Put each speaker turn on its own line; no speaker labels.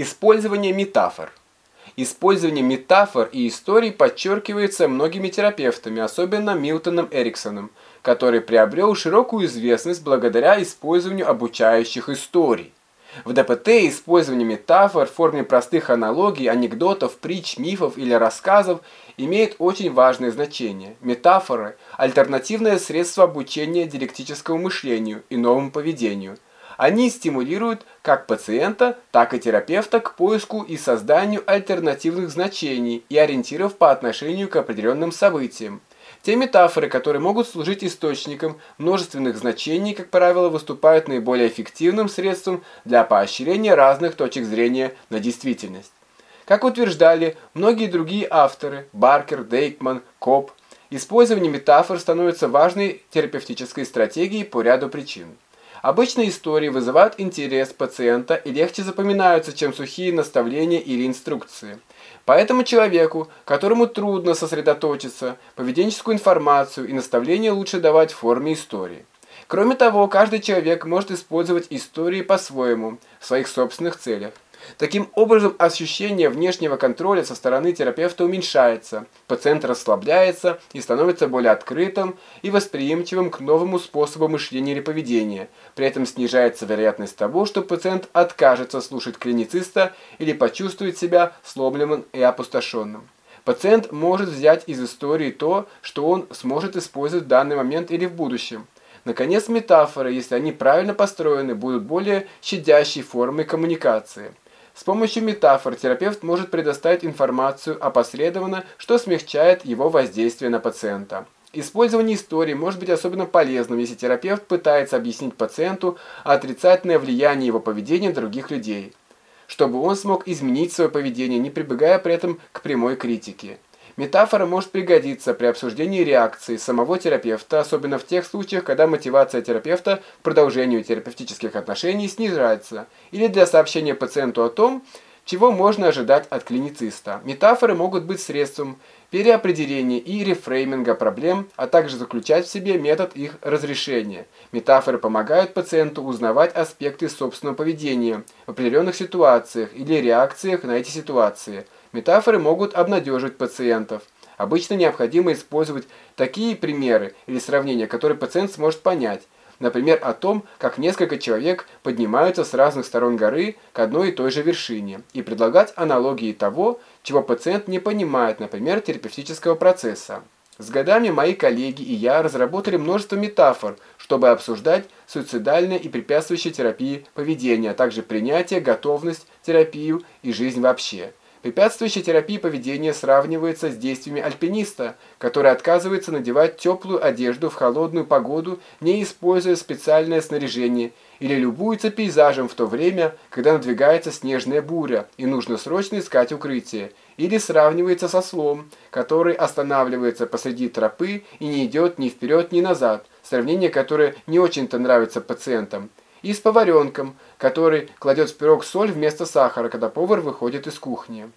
Использование метафор. Использование метафор и историй подчеркивается многими терапевтами, особенно Милтоном Эриксоном, который приобрел широкую известность благодаря использованию обучающих историй. В ДПТ использование метафор в форме простых аналогий, анекдотов, притч, мифов или рассказов имеет очень важное значение. Метафоры – альтернативное средство обучения диалектическому мышлению и новому поведению – они стимулируют как пациента, так и терапевта к поиску и созданию альтернативных значений и ориентиров по отношению к определенным событиям. Те метафоры, которые могут служить источником множественных значений, как правило, выступают наиболее эффективным средством для поощрения разных точек зрения на действительность. Как утверждали многие другие авторы, Баркер, Дейкман, Коп, использование метафор становится важной терапевтической стратегией по ряду причин. Обычные истории вызывают интерес пациента и легче запоминаются, чем сухие наставления или инструкции. Поэтому человеку, которому трудно сосредоточиться, поведенческую информацию и наставления лучше давать в форме истории. Кроме того, каждый человек может использовать истории по-своему, в своих собственных целях. Таким образом, ощущение внешнего контроля со стороны терапевта уменьшается, пациент расслабляется и становится более открытым и восприимчивым к новому способу мышления или поведения. При этом снижается вероятность того, что пациент откажется слушать клинициста или почувствует себя сломленным и опустошенным. Пациент может взять из истории то, что он сможет использовать в данный момент или в будущем. Наконец, метафоры, если они правильно построены, будут более щадящей формой коммуникации. С помощью метафор терапевт может предоставить информацию опосредованно, что смягчает его воздействие на пациента. Использование истории может быть особенно полезным, если терапевт пытается объяснить пациенту отрицательное влияние его поведения других людей, чтобы он смог изменить свое поведение, не прибегая при этом к прямой критике. Метафора может пригодиться при обсуждении реакции самого терапевта, особенно в тех случаях, когда мотивация терапевта к продолжению терапевтических отношений снижается, или для сообщения пациенту о том, чего можно ожидать от клинициста. Метафоры могут быть средством переопределения и рефрейминга проблем, а также заключать в себе метод их разрешения. Метафоры помогают пациенту узнавать аспекты собственного поведения в определенных ситуациях или реакциях на эти ситуации – Метафоры могут обнадеживать пациентов. Обычно необходимо использовать такие примеры или сравнения, которые пациент сможет понять. Например, о том, как несколько человек поднимаются с разных сторон горы к одной и той же вершине, и предлагать аналогии того, чего пациент не понимает, например, терапевтического процесса. С годами мои коллеги и я разработали множество метафор, чтобы обсуждать суицидальное и препятствующее терапии поведение, а также принятие, готовность, терапию и жизнь вообще. Препятствующая терапии поведения сравнивается с действиями альпиниста, который отказывается надевать теплую одежду в холодную погоду, не используя специальное снаряжение, или любуется пейзажем в то время, когда надвигается снежная буря и нужно срочно искать укрытие, или сравнивается со слом, который останавливается посреди тропы и не идет ни вперед, ни назад, сравнение, которое не очень-то нравится пациентам, и с поваренком, который кладет в пирог соль вместо сахара, когда повар выходит из кухни.